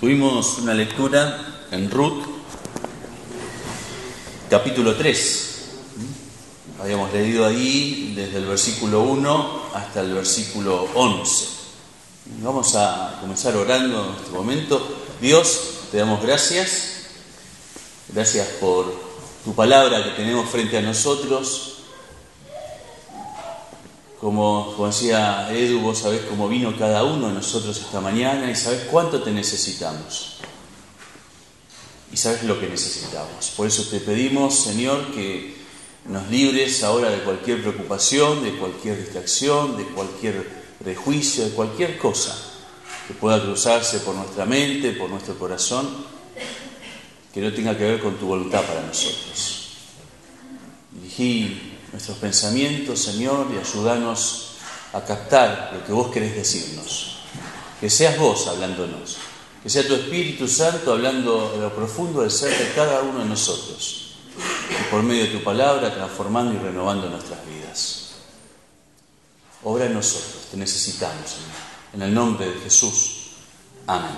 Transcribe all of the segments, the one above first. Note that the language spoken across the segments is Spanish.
Tuvimos una lectura en Ruth, capítulo 3. Habíamos leído ahí desde el versículo 1 hasta el versículo 11. Vamos a comenzar orando en este momento. Dios, te damos gracias. Gracias por tu palabra que tenemos frente a nosotros. Como, decía Edu, vos sabés cómo vino cada uno de nosotros esta mañana y sabés cuánto te necesitamos. Y sabes lo que necesitamos. Por eso te pedimos, Señor, que nos libres ahora de cualquier preocupación, de cualquier distracción, de cualquier prejuicio, de cualquier cosa que pueda cruzarse por nuestra mente, por nuestro corazón, que no tenga que ver con tu voluntad para nosotros. Dirigí nuestros pensamientos, Señor, y ayúdanos a captar lo que vos querés decirnos. Que seas vos hablándonos, que sea tu Espíritu Santo hablando de lo profundo del ser de cada uno de nosotros, y por medio de tu palabra transformando y renovando nuestras vidas. Obra en nosotros, te necesitamos, Señor. En el nombre de Jesús. Amén.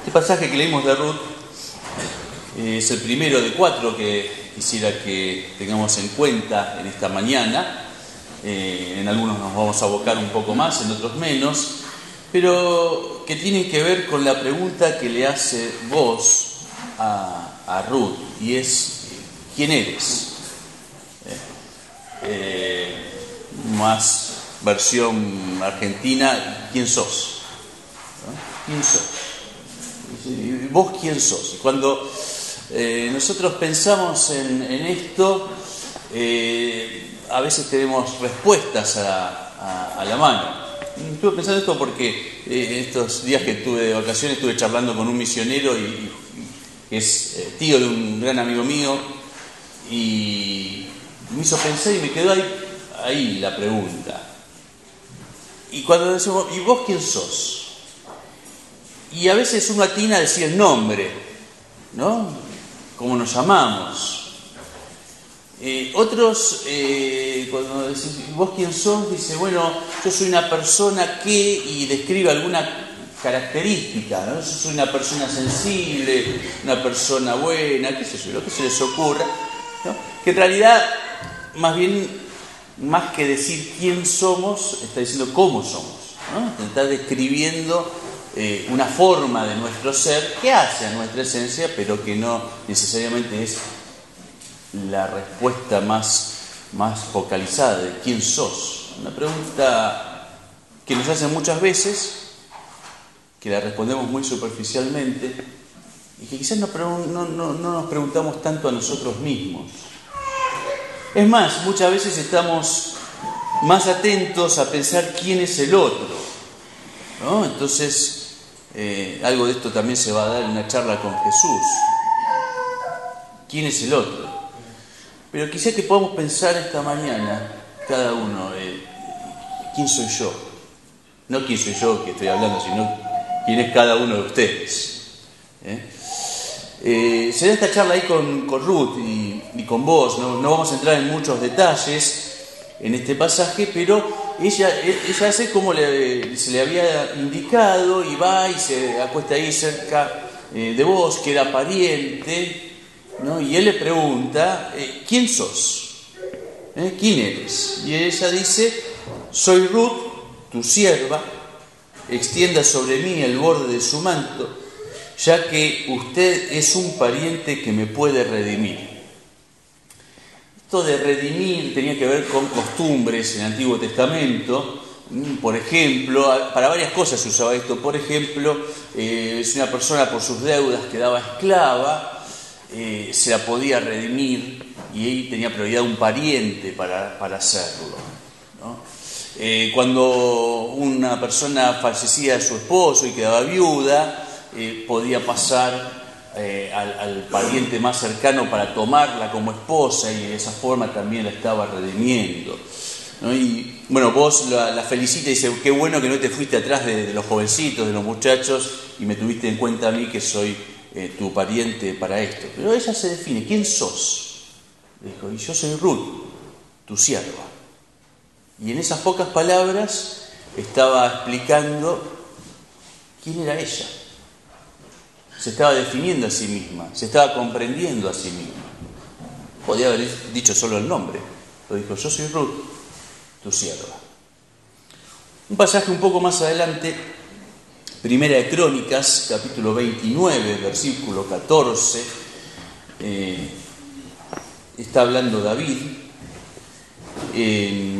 Este pasaje que leímos de Ruth es el primero de cuatro que quisiera que tengamos en cuenta en esta mañana. Eh, en algunos nos vamos a abocar un poco más, en otros menos, pero que tienen que ver con la pregunta que le hace vos a, Ruth, y es, ¿quién eres? Eh, eh, más versión argentina, ¿quién sos? ¿Quién sos? ¿Vos quién sos? Cuando eh, nosotros pensamos en, esto, eh, a veces tenemos respuestas a, la mano. Estuve pensando esto porque eh, estos días que tuve de vacaciones estuve charlando con un misionero y, que es tío de un gran amigo mío y me hizo pensar y me quedó ahí, ahí la pregunta. Y cuando decimos, ¿y vos quién sos? Y a veces uno atina a el nombre, ¿no? Cómo nos llamamos. Eh, otros, eh, cuando decís, ¿vos quién sos? Dice, bueno, yo soy una persona que, y describe alguna característica, ¿no? Yo soy una persona sensible, una persona buena, qué sé yo, lo que se les ocurra, que en realidad, más bien, más que decir quién somos, está diciendo cómo somos, ¿no? está describiendo eh, una forma de nuestro ser que hace a nuestra esencia, pero que no necesariamente es la respuesta más, más focalizada de quién sos. Una pregunta que nos hacen muchas veces, que la respondemos muy superficialmente y que quizás no, no, no, nos preguntamos tanto a nosotros mismos. Es más, muchas veces estamos más atentos a pensar quién es el otro. ¿no? Entonces, eh, algo de esto también se va a dar en una charla con Jesús. ¿Quién es el otro? Pero quizá que podamos pensar esta mañana, cada uno, eh, ¿quién soy yo? No quién soy yo que estoy hablando, sino quién es cada uno de ustedes. ¿Eh? será esta charla ahí con, Ruth y, con vos, no, no vamos a entrar en muchos detalles en este pasaje, pero ella, ella hace como se le había indicado y va y se acuesta ahí cerca eh, de vos, que era pariente, ¿no? y él le pregunta, eh, ¿quién sos? ¿Eh? ¿Quién eres? Y ella dice, soy Ruth, tu sierva, extienda sobre mí el borde de su manto, ya que usted es un pariente que me puede redimir. Esto de redimir tenía que ver con costumbres en el Antiguo Testamento. Mm, por ejemplo, para varias cosas se usaba esto. Por ejemplo, eh, si una persona por sus deudas quedaba esclava, eh, se la podía redimir y ahí tenía prioridad un pariente para, hacerlo. Eh, cuando una persona fallecía de su esposo y quedaba viuda, podía pasar eh, al, pariente más cercano para tomarla como esposa y de esa forma también la estaba redimiendo. Y bueno, vos la, la felicita y dice, qué bueno que no te fuiste atrás de, los jovencitos, de los muchachos y me tuviste en cuenta a mí que soy eh, tu pariente para esto. Pero ella se define, ¿quién sos? Dijo, y yo soy Ruth, tu sierva. Y en esas pocas palabras estaba explicando quién era ella. Se estaba definiendo a sí misma, se estaba comprendiendo a sí misma. Podía haber dicho solo el nombre, lo dijo, yo soy Ruth, tu sierva. Un pasaje un poco más adelante, Primera de Crónicas, capítulo 29, versículo 14, eh, está hablando David,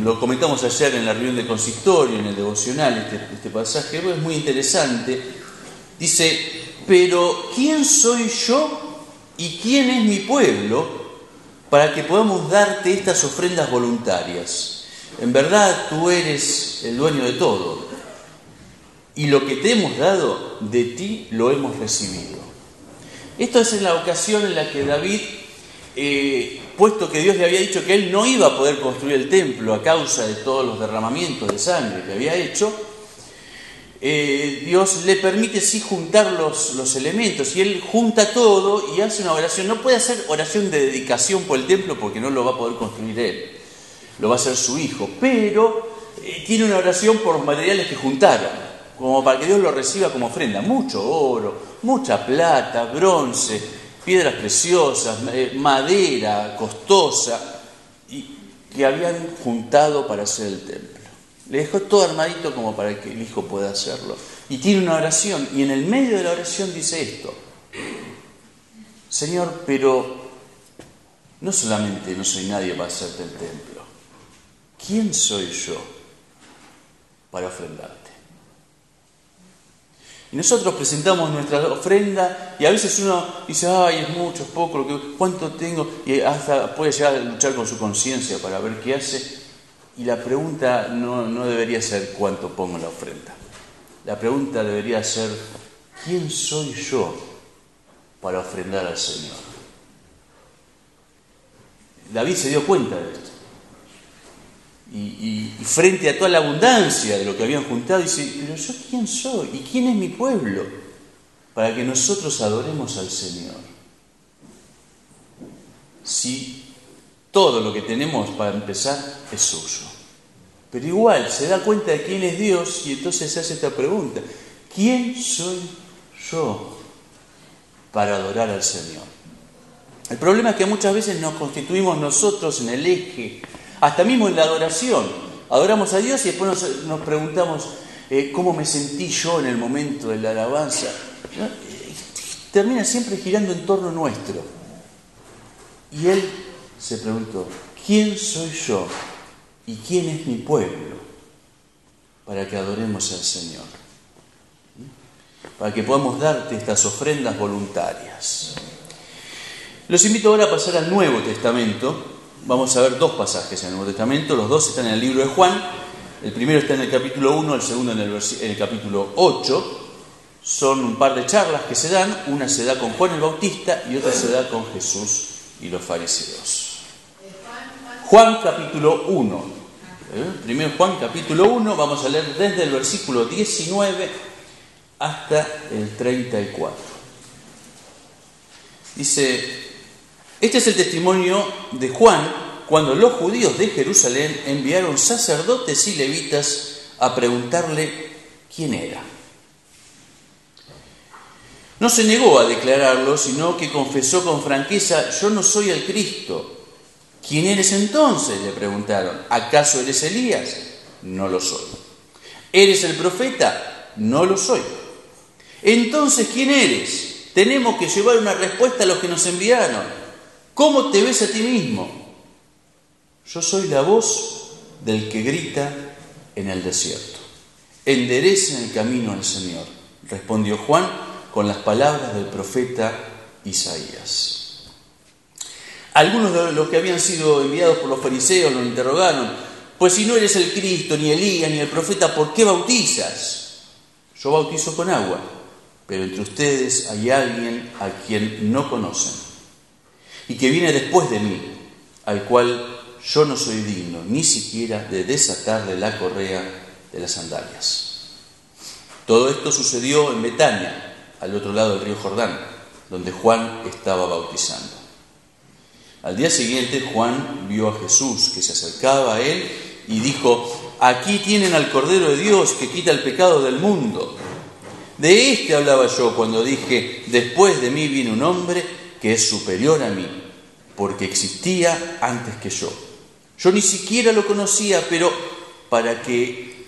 lo comentamos ayer en la reunión de consistorio, en el devocional, este, este pasaje, es muy interesante. Dice, pero ¿quién soy yo y quién es mi pueblo para que podamos darte estas ofrendas voluntarias? En verdad tú eres el dueño de todo y lo que te hemos dado de ti lo hemos recibido. Esto es en la ocasión en la que David eh, puesto que Dios le había dicho que él no iba a poder construir el templo a causa de todos los derramamientos de sangre que había hecho, eh, Dios le permite sí juntar los, los, elementos y él junta todo y hace una oración. No puede hacer oración de dedicación por el templo porque no lo va a poder construir él, lo va a hacer su hijo, pero eh, tiene una oración por los materiales que juntaron, como para que Dios lo reciba como ofrenda, mucho oro, mucha plata, bronce, piedras preciosas, eh, madera costosa, y que habían juntado para hacer el templo. Le dejó todo armadito como para que el hijo pueda hacerlo. Y tiene una oración, y en el medio de la oración dice esto, Señor, pero no solamente no soy nadie para hacerte el templo, ¿quién soy yo para ofrendarte? Y nosotros presentamos nuestra ofrenda y a veces uno dice, ay, es mucho, es poco, ¿cuánto tengo? Y hasta puede llegar a luchar con su conciencia para ver qué hace. Y la pregunta no, no debería ser cuánto pongo en la ofrenda. La pregunta debería ser, ¿quién soy yo para ofrendar al Señor? David se dio cuenta de esto y, frente a toda la abundancia de lo que habían juntado, dice, pero yo quién soy y quién es mi pueblo para que nosotros adoremos al Señor. Si todo lo que tenemos para empezar es suyo. Pero igual se da cuenta de quién es Dios y entonces se hace esta pregunta, ¿quién soy yo para adorar al Señor? El problema es que muchas veces nos constituimos nosotros en el eje hasta mismo en la adoración. Adoramos a Dios y después nos, preguntamos eh, cómo me sentí yo en el momento de la alabanza. Termina siempre girando en torno nuestro. Y él se preguntó, ¿quién soy yo y quién es mi pueblo para que adoremos al Señor? Para que podamos darte estas ofrendas voluntarias. Los invito ahora a pasar al Nuevo Testamento. Vamos a ver dos pasajes en el Nuevo Testamento, los dos están en el libro de Juan, el primero está en el capítulo 1, el segundo en el, capítulo 8, son un par de charlas que se dan, una se da con Juan el Bautista y otra se da con Jesús y los fariseos. Juan capítulo 1, ¿eh? primero Juan capítulo 1, vamos a leer desde el versículo 19 hasta el 34. Dice, este es el testimonio de Juan cuando los judíos de Jerusalén enviaron sacerdotes y levitas a preguntarle quién era. No se negó a declararlo, sino que confesó con franqueza, yo no soy el Cristo. ¿Quién eres entonces? le preguntaron. ¿Acaso eres Elías? No lo soy. ¿Eres el profeta? No lo soy. Entonces, ¿quién eres? Tenemos que llevar una respuesta a los que nos enviaron. ¿Cómo te ves a ti mismo? Yo soy la voz del que grita en el desierto. Enderecen el camino al Señor, respondió Juan con las palabras del profeta Isaías. Algunos de los que habían sido enviados por los fariseos lo interrogaron, pues si no eres el Cristo, ni Elías, ni el profeta, ¿por qué bautizas? Yo bautizo con agua, pero entre ustedes hay alguien a quien no conocen y que viene después de mí, al cual yo no soy digno ni siquiera de desatarle la correa de las sandalias. Todo esto sucedió en Betania, al otro lado del río Jordán, donde Juan estaba bautizando. Al día siguiente Juan vio a Jesús que se acercaba a él y dijo, aquí tienen al Cordero de Dios que quita el pecado del mundo. De este hablaba yo cuando dije, después de mí viene un hombre que es superior a mí, porque existía antes que yo. Yo ni siquiera lo conocía, pero para que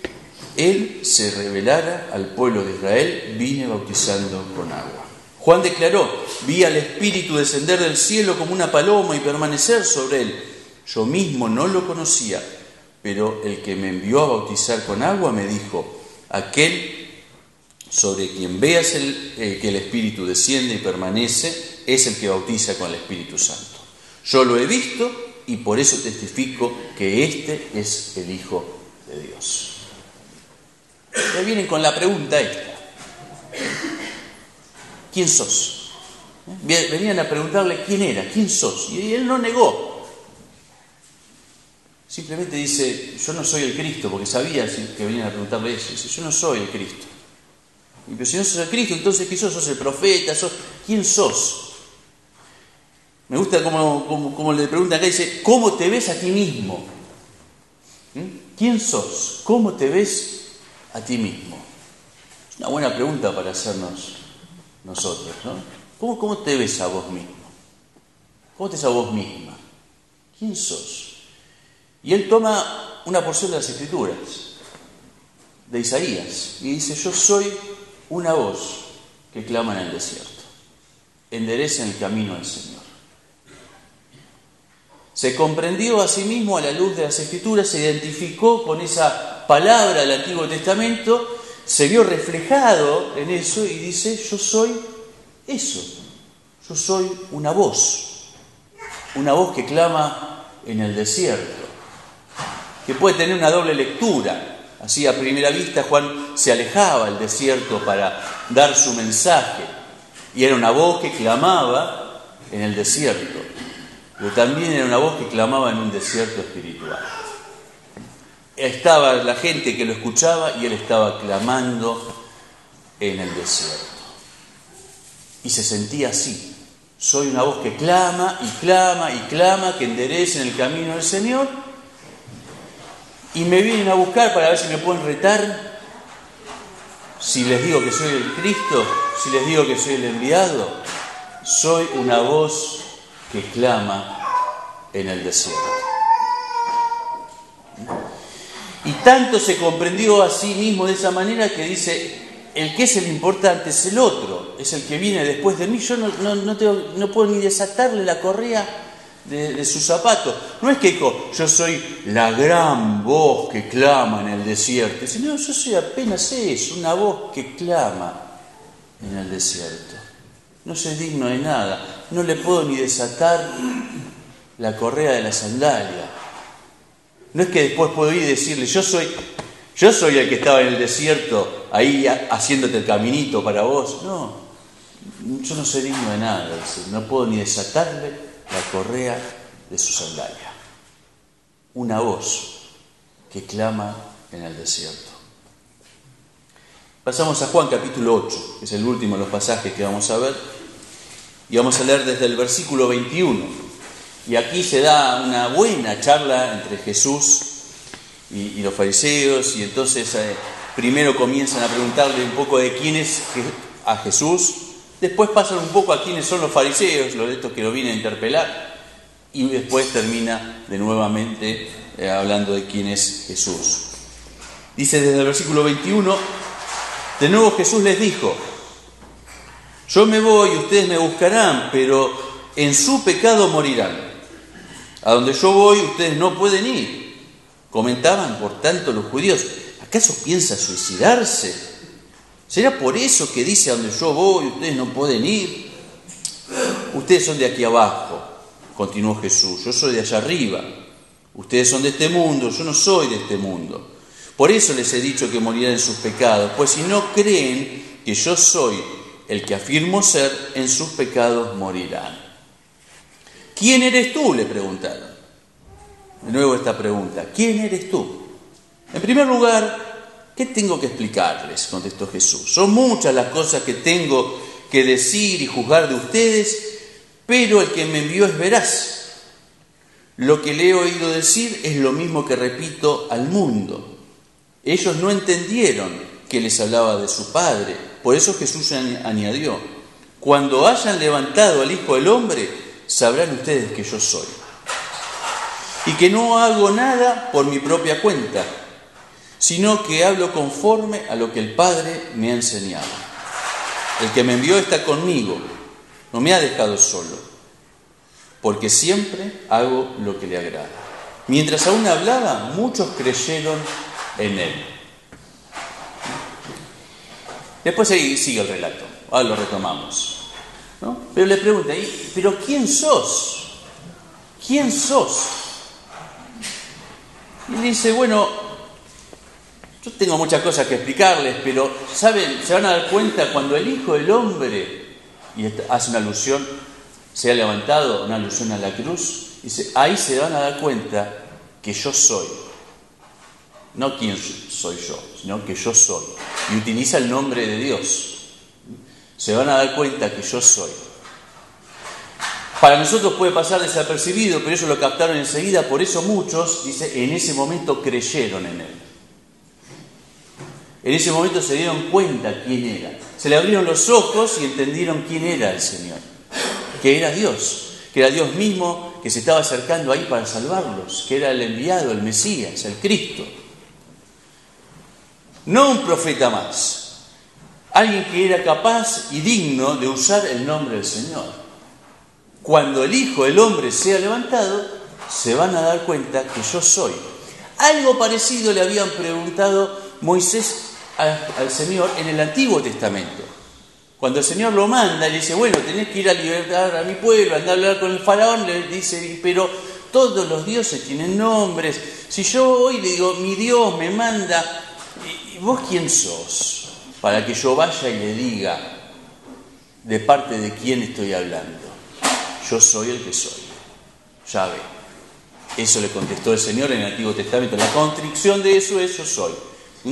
él se revelara al pueblo de Israel, vine bautizando con agua. Juan declaró, vi al Espíritu descender del cielo como una paloma y permanecer sobre él. Yo mismo no lo conocía, pero el que me envió a bautizar con agua me dijo, aquel sobre quien veas el, eh, que el Espíritu desciende y permanece, es el que bautiza con el Espíritu Santo. Yo lo he visto y por eso testifico que este es el Hijo de Dios. Ya vienen con la pregunta esta. ¿Quién sos? Venían a preguntarle quién era, quién sos. Y él no negó. Simplemente dice, yo no soy el Cristo, porque sabía que venían a preguntarle eso. Dice, yo no soy el Cristo. Y pero si no sos el Cristo, entonces ¿qué sos? ¿Sos el profeta? ¿Sos... ¿Quién sos? Me gusta como, le preguntan acá, dice, ¿cómo te ves a ti mismo? ¿Mm? ¿Quién sos? ¿Cómo te ves a ti mismo? Es una buena pregunta para hacernos nosotros, ¿no? ¿Cómo, cómo te ves a vos mismo? ¿Cómo te ves a vos misma? ¿Quién sos? Y él toma una porción de las escrituras, de Isaías, y dice, yo soy una voz que clama en el desierto. Enderecen el camino al Señor. Se comprendió a sí mismo a la luz de las Escrituras, se identificó con esa palabra del Antiguo Testamento, se vio reflejado en eso y dice, yo soy eso, yo soy una voz, una voz que clama en el desierto, que puede tener una doble lectura, Así a primera vista Juan se alejaba al desierto para dar su mensaje y era una voz que clamaba en el desierto, pero también era una voz que clamaba en un desierto espiritual. Estaba la gente que lo escuchaba y él estaba clamando en el desierto. Y se sentía así. Soy una voz que clama y clama y clama, que enderece en el camino del Señor y me vienen a buscar para ver si me pueden retar, si les digo que soy el Cristo, si les digo que soy el enviado, soy una voz que clama en el desierto. Y tanto se comprendió a sí mismo de esa manera que dice, el que es el importante es el otro, es el que viene después de mí. Yo no, no puedo ni desatarle la correa de, sus zapatos. No es que yo soy la gran voz que clama en el desierto, sino yo soy apenas eso, una voz que clama en el desierto. No soy digno de nada, no le puedo ni desatar la correa de la sandalia. No es que después puedo ir y decirle, yo soy, yo soy el que estaba en el desierto ahí haciéndote el caminito para vos. No, yo no soy digno de nada, no puedo ni desatarle la correa de su sandalia. Una voz que clama en el desierto. Pasamos a Juan capítulo 8, que es el último de los pasajes que vamos a ver, y vamos a leer desde el versículo 21. Y aquí se da una buena charla entre Jesús y, los fariseos, y entonces eh, primero comienzan a preguntarle un poco de quién es a Jesús, Después pasan un poco a quiénes son los fariseos, los de estos que lo vienen a interpelar, y después termina de nuevamente eh, hablando de quién es Jesús. Dice desde el versículo 21, de nuevo Jesús les dijo, yo me voy y ustedes me buscarán, pero en su pecado morirán. A donde yo voy ustedes no pueden ir. Comentaban, por tanto, los judíos, ¿acaso piensa suicidarse? ¿Será por eso que dice a donde yo voy, ustedes no pueden ir? Ustedes son de aquí abajo, continuó Jesús, yo soy de allá arriba. Ustedes son de este mundo, yo no soy de este mundo. Por eso les he dicho que morirán en sus pecados, pues si no creen que yo soy el que afirmo ser, en sus pecados morirán. ¿Quién eres tú? le preguntaron. De nuevo esta pregunta, ¿quién eres tú? En primer lugar, ¿Qué tengo que explicarles? contestó Jesús. Son muchas las cosas que tengo que decir y juzgar de ustedes, pero el que me envió es veraz. Lo que le he oído decir es lo mismo que repito al mundo. Ellos no entendieron que les hablaba de su Padre. Por eso Jesús añadió, cuando hayan levantado al Hijo del Hombre, sabrán ustedes que yo soy. Y que no hago nada por mi propia cuenta, sino que hablo conforme a lo que el Padre me ha enseñado. El que me envió está conmigo, no me ha dejado solo, porque siempre hago lo que le agrada. Mientras aún hablaba, muchos creyeron en él. Después ahí sigue el relato, ahora lo retomamos. Pero le pregunta, ¿pero quién sos? ¿Quién sos? Y dice, bueno, yo tengo muchas cosas que explicarles, pero ¿saben? Se van a dar cuenta cuando el Hijo del Hombre, y hace una alusión, se ha levantado, una alusión a la cruz, dice, ahí se van a dar cuenta que yo soy. No quién soy yo, sino que yo soy. Y utiliza el nombre de Dios. Se van a dar cuenta que yo soy. Para nosotros puede pasar desapercibido, pero ellos lo captaron enseguida, por eso muchos, dice, en ese momento creyeron en Él. En ese momento se dieron cuenta quién era. Se le abrieron los ojos y entendieron quién era el Señor. Que era Dios, que era Dios mismo que se estaba acercando ahí para salvarlos, que era el enviado, el Mesías, el Cristo. No un profeta más, alguien que era capaz y digno de usar el nombre del Señor. Cuando el Hijo del Hombre sea levantado, se van a dar cuenta que yo soy. Algo parecido le habían preguntado Moisés al Señor en el Antiguo Testamento. Cuando el Señor lo manda y le dice, bueno, tenés que ir a libertar a mi pueblo, andar a hablar con el faraón, le dice, pero todos los dioses tienen nombres. Si yo hoy le digo, mi Dios me manda, ¿y vos quién sos? Para que yo vaya y le diga de parte de quién estoy hablando. Yo soy el que soy. Ya ve. Eso le contestó el Señor en el Antiguo Testamento. La constricción de eso es yo soy.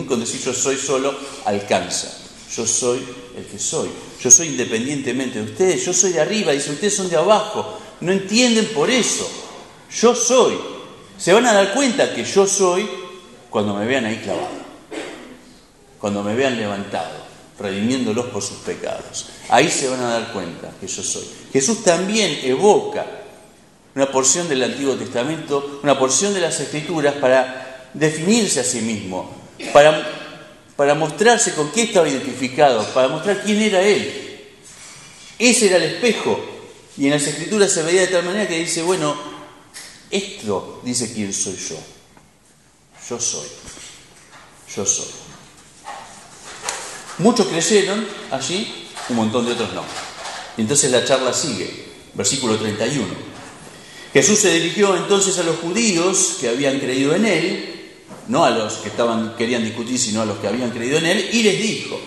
Con decir yo soy solo alcanza. Yo soy el que soy. Yo soy independientemente de ustedes. Yo soy de arriba. Dice, ustedes son de abajo. No entienden por eso. Yo soy. Se van a dar cuenta que yo soy cuando me vean ahí clavado. Cuando me vean levantado, redimiéndolos por sus pecados. Ahí se van a dar cuenta que yo soy. Jesús también evoca una porción del Antiguo Testamento, una porción de las Escrituras para definirse a sí mismo, para para mostrarse con qué estaba identificado, para mostrar quién era él. Ese era el espejo. Y en las escrituras se veía de tal manera que dice, bueno, esto dice quién soy yo. Yo soy. Yo soy. Muchos creyeron allí, un montón de otros no. Y entonces la charla sigue, versículo 31. Jesús se dirigió entonces a los judíos que habían creído en él no a los que estaban, querían discutir, sino a los que habían creído en él, y les dijo,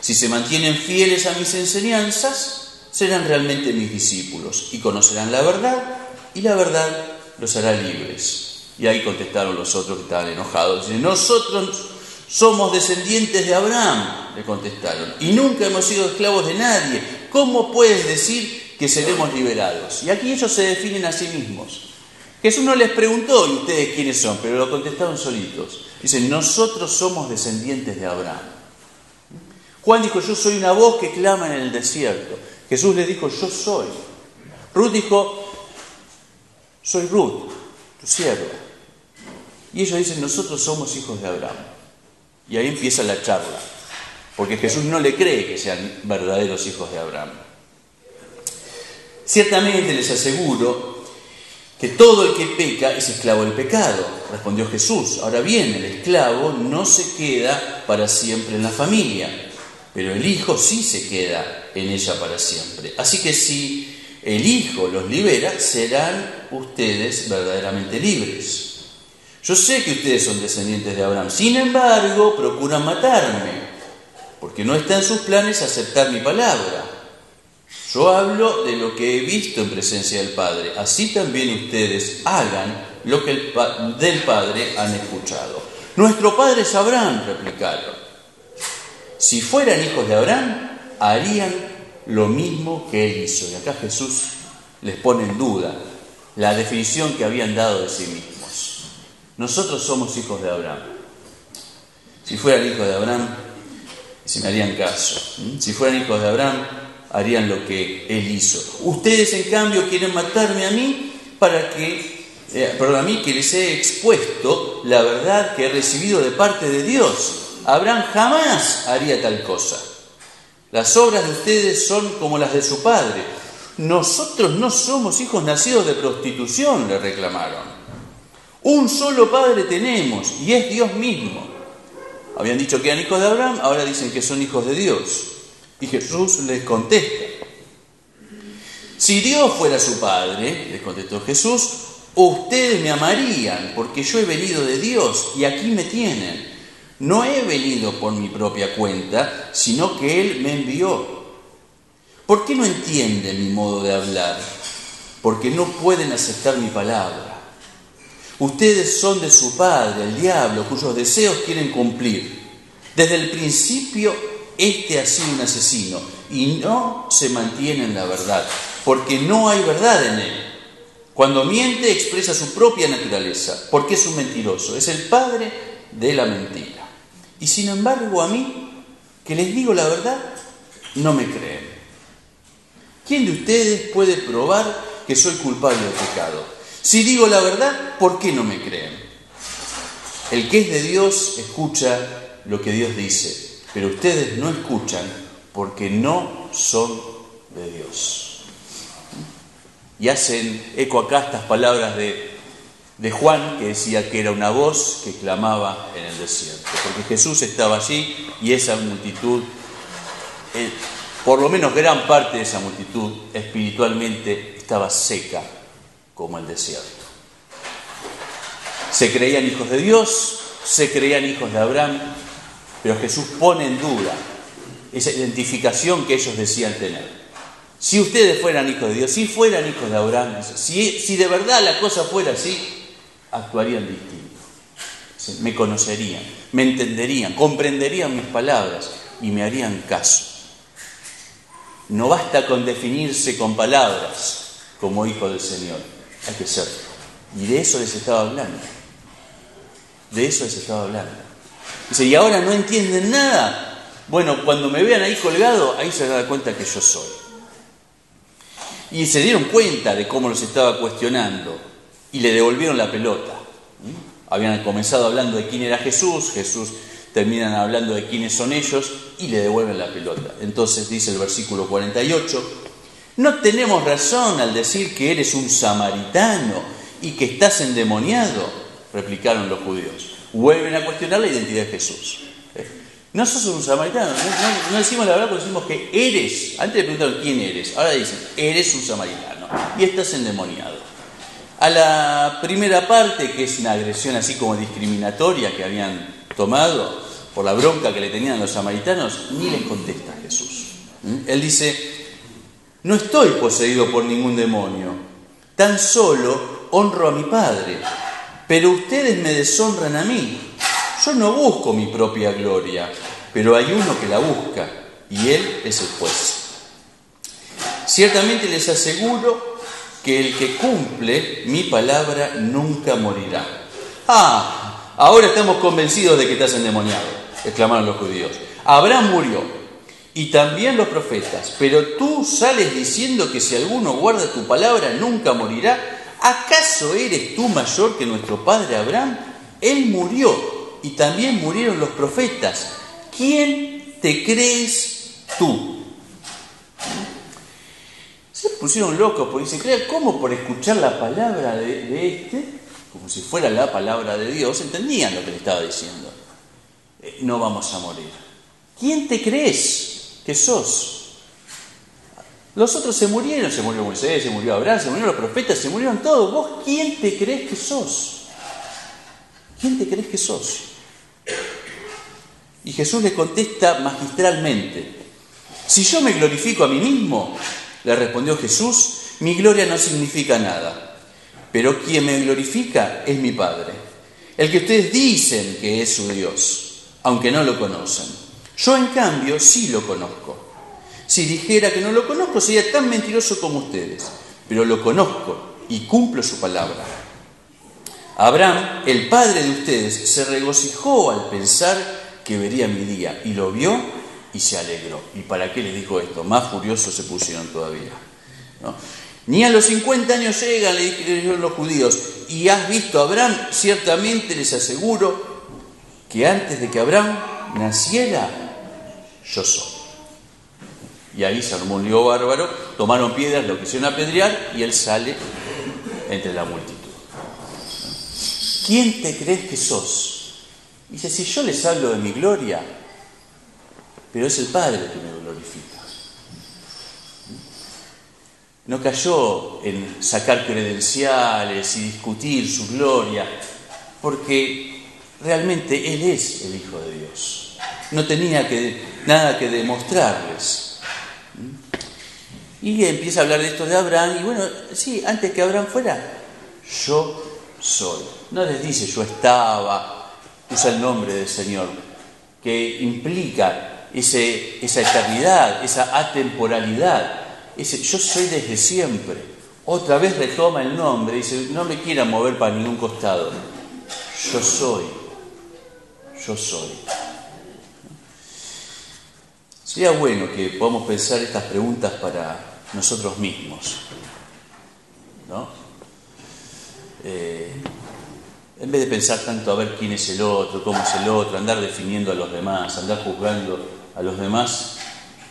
si se mantienen fieles a mis enseñanzas, serán realmente mis discípulos y conocerán la verdad, y la verdad los hará libres. Y ahí contestaron los otros que estaban enojados. nosotros somos descendientes de Abraham, le contestaron, y nunca hemos sido esclavos de nadie. ¿Cómo puedes decir que seremos liberados? Y aquí ellos se definen a sí mismos. Jesús no les preguntó, ¿y ustedes quiénes son? Pero lo contestaron solitos. Dicen, nosotros somos descendientes de Abraham. Juan dijo, yo soy una voz que clama en el desierto. Jesús les dijo, yo soy. Ruth dijo, soy Ruth, tu sierva. Y ellos dicen, nosotros somos hijos de Abraham. Y ahí empieza la charla, porque Jesús no le cree que sean verdaderos hijos de Abraham. Ciertamente les aseguro que todo el que peca es esclavo del pecado, respondió Jesús. Ahora bien, el esclavo no se queda para siempre en la familia, pero el Hijo sí se queda en ella para siempre. Así que si el Hijo los libera, serán ustedes verdaderamente libres. Yo sé que ustedes son descendientes de Abraham, sin embargo, procuran matarme, porque no está en sus planes aceptar mi palabra. Yo hablo de lo que he visto en presencia del Padre. Así también ustedes hagan lo que del Padre han escuchado. Nuestro Padre es Abraham, replicaron. Si fueran hijos de Abraham, harían lo mismo que él hizo. Y acá Jesús les pone en duda la definición que habían dado de sí mismos. Nosotros somos hijos de Abraham. Si fueran hijos de Abraham, se me harían caso. Si fueran hijos de Abraham, harían lo que él hizo. Ustedes, en cambio, quieren matarme a mí para que, eh, perdón, a mí que les he expuesto la verdad que he recibido de parte de Dios. Abraham jamás haría tal cosa. Las obras de ustedes son como las de su padre. Nosotros no somos hijos nacidos de prostitución, le reclamaron. Un solo padre tenemos y es Dios mismo. Habían dicho que eran hijos de Abraham, ahora dicen que son hijos de Dios. Y Jesús les contesta. Si Dios fuera su Padre, les contestó Jesús, ustedes me amarían porque yo he venido de Dios y aquí me tienen. No he venido por mi propia cuenta, sino que Él me envió. ¿Por qué no entienden mi modo de hablar? Porque no pueden aceptar mi palabra. Ustedes son de su padre, el diablo, cuyos deseos quieren cumplir. Desde el principio, este ha sido un asesino y no se mantiene en la verdad, porque no hay verdad en él. Cuando miente, expresa su propia naturaleza, porque es un mentiroso, es el padre de la mentira. Y sin embargo, a mí, que les digo la verdad, no me creen. ¿Quién de ustedes puede probar que soy culpable de pecado? Si digo la verdad, ¿por qué no me creen? El que es de Dios escucha lo que Dios dice, pero ustedes no escuchan porque no son de Dios. Y hacen eco acá estas palabras de, de Juan, que decía que era una voz que clamaba en el desierto, porque Jesús estaba allí y esa multitud, eh, por lo menos gran parte de esa multitud espiritualmente estaba seca como el desierto. Se creían hijos de Dios, se creían hijos de Abraham, pero Jesús pone en duda esa identificación que ellos decían tener. Si ustedes fueran hijos de Dios, si fueran hijos de Abraham, si, si de verdad la cosa fuera así, actuarían distinto. Me conocerían, me entenderían, comprenderían mis palabras y me harían caso. No basta con definirse con palabras como hijo del Señor hay que ser. Y de eso les estaba hablando. De eso les estaba hablando. Dice, y ahora no entienden nada. Bueno, cuando me vean ahí colgado, ahí se dan cuenta que yo soy. Y se dieron cuenta de cómo los estaba cuestionando y le devolvieron la pelota. Habían comenzado hablando de quién era Jesús, Jesús terminan hablando de quiénes son ellos y le devuelven la pelota. Entonces dice el versículo 48, no tenemos razón al decir que eres un samaritano y que estás endemoniado, replicaron los judíos. Vuelven a cuestionar la identidad de Jesús. ¿Eh? No sos un samaritano, no, decimos la verdad, pero decimos que eres. Antes le preguntaron quién eres, ahora dicen, eres un samaritano y estás endemoniado. A la primera parte, que es una agresión así como discriminatoria que habían tomado por la bronca que le tenían los samaritanos, ni les contesta Jesús. ¿Mm? Él dice, no estoy poseído por ningún demonio, tan solo honro a mi Padre, pero ustedes me deshonran a mí. Yo no busco mi propia gloria, pero hay uno que la busca, y él es el juez. Ciertamente les aseguro que el que cumple mi palabra nunca morirá. Ah, ahora estamos convencidos de que estás endemoniado, exclamaron los judíos. Abraham murió y también los profetas. Pero tú sales diciendo que si alguno guarda tu palabra nunca morirá. ¿Acaso eres tú mayor que nuestro padre Abraham? Él murió y también murieron los profetas. ¿Quién te crees tú? Se pusieron locos porque dicen, ¿cómo por escuchar la palabra de, de, este, como si fuera la palabra de Dios, entendían lo que le estaba diciendo? Eh, no vamos a morir. ¿Quién te crees? Que sos. Los otros se murieron, se murió Moisés, se murió Abraham, se murieron los profetas, se murieron todos. ¿Vos quién te crees que sos? ¿Quién te crees que sos? Y Jesús le contesta magistralmente, si yo me glorifico a mí mismo, le respondió Jesús, mi gloria no significa nada, pero quien me glorifica es mi Padre, el que ustedes dicen que es su Dios, aunque no lo conocen. Yo en cambio sí lo conozco. Si dijera que no lo conozco sería tan mentiroso como ustedes, pero lo conozco y cumplo su palabra. Abraham, el padre de ustedes, se regocijó al pensar que vería mi día. Y lo vio y se alegró. ¿Y para qué les dijo esto? Más furiosos se pusieron todavía. Ni a los 50 años llegan, le dijeron los judíos, y has visto a Abraham, ciertamente les aseguro que antes de que Abraham naciera, yo soy. Y ahí se armó un lío bárbaro, tomaron piedras, lo quisieron apedrear y él sale entre la multitud. ¿Quién te crees que sos? Dice, si yo les hablo de mi gloria, pero es el Padre que me glorifica. No cayó en sacar credenciales y discutir su gloria, porque realmente Él es el Hijo de Dios. No tenía que, nada que demostrarles. Y empieza a hablar de esto de Abraham, y bueno, sí, antes que Abraham fuera, yo soy. No les dice yo estaba, usa el nombre del Señor, que implica esa eternidad, esa atemporalidad, ese yo soy desde siempre. Otra vez retoma el nombre, dice, no me quieran mover para ningún costado. Yo soy, yo soy. Sería bueno que podamos pensar estas preguntas para nosotros mismos. ¿no? Eh, en vez de pensar tanto a ver quién es el otro, cómo es el otro, andar definiendo a los demás, andar juzgando a los demás,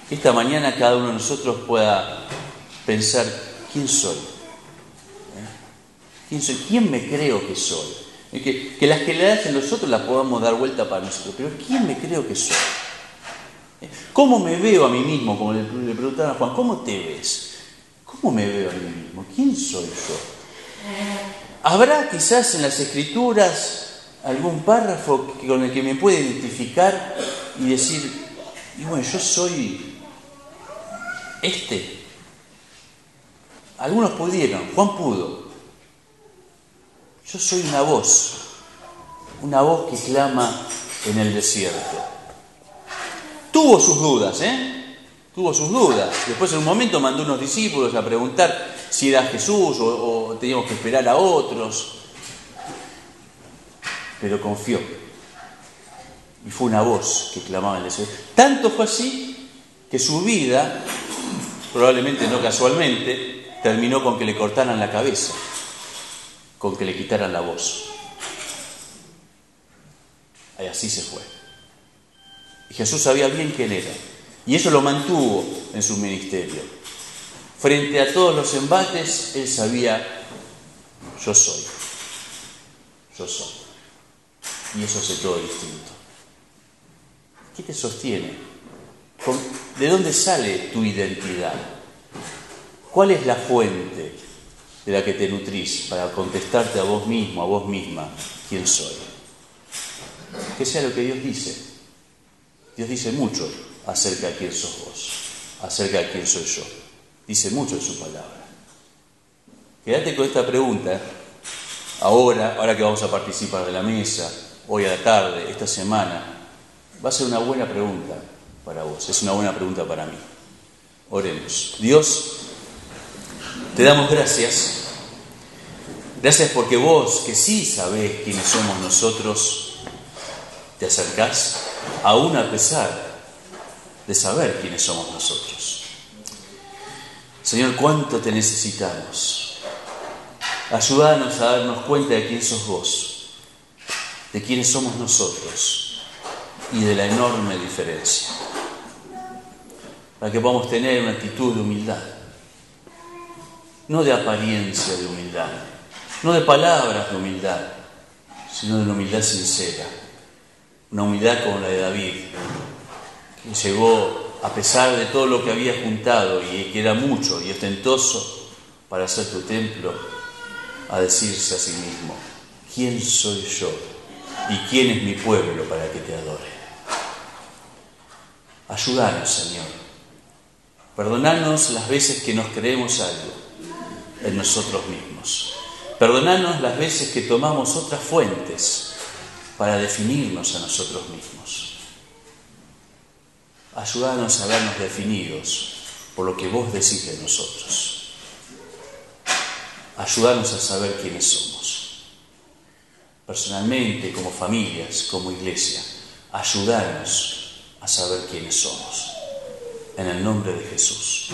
que esta mañana cada uno de nosotros pueda pensar quién soy. ¿Eh? ¿Quién soy? ¿Quién me creo que soy? Que, que, las que le hacen los otros las podamos dar vuelta para nosotros, pero ¿quién me creo que soy? ¿Cómo me veo a mí mismo? Como le, preguntaba a Juan, ¿cómo te ves? ¿Cómo me veo a mí mismo? ¿Quién soy yo? ¿Habrá quizás en las escrituras algún párrafo con el que me pueda identificar y decir, y bueno, yo soy este? Algunos pudieron, Juan pudo. Yo soy una voz, una voz que clama en el desierto. Tuvo sus dudas, ¿eh? Tuvo sus dudas. Después en un momento mandó unos discípulos a preguntar si era Jesús o, teníamos que esperar a otros. Pero confió. Y fue una voz que clamaba en el cielo. Tanto fue así que su vida, probablemente no casualmente, terminó con que le cortaran la cabeza, con que le quitaran la voz. Y así se fue. Jesús sabía bien quién era. Y eso lo mantuvo en su ministerio. Frente a todos los embates, él sabía, yo soy. Yo soy. Y eso hace todo distinto. ¿Qué te sostiene? ¿De dónde sale tu identidad? ¿Cuál es la fuente de la que te nutrís para contestarte a vos mismo, a vos misma, quién soy? Que sea lo que Dios dice. Dios dice mucho acerca de quién sos vos, acerca de quién soy yo. Dice mucho en su palabra. Quédate con esta pregunta ahora, ahora que vamos a participar de la mesa, hoy a la tarde, esta semana. Va a ser una buena pregunta para vos, es una buena pregunta para mí. Oremos. Dios, te damos gracias. Gracias porque vos, que sí sabés quiénes somos nosotros, te acercás aún a pesar de saber quiénes somos nosotros. Señor, cuánto te necesitamos. Ayúdanos a darnos cuenta de quién sos vos, de quiénes somos nosotros y de la enorme diferencia. Para que podamos tener una actitud de humildad, no de apariencia de humildad, no de palabras de humildad, sino de una humildad sincera una humildad como la de David, que llegó a pesar de todo lo que había juntado y que era mucho y ostentoso para hacer tu templo, a decirse a sí mismo, ¿quién soy yo y quién es mi pueblo para que te adore? Ayúdanos, Señor. Perdonarnos las veces que nos creemos algo en nosotros mismos. Perdonarnos las veces que tomamos otras fuentes para definirnos a nosotros mismos. Ayúdanos a vernos definidos por lo que vos decís de nosotros. Ayúdanos a saber quiénes somos. Personalmente, como familias, como iglesia. ayudarnos a saber quiénes somos. En el nombre de Jesús.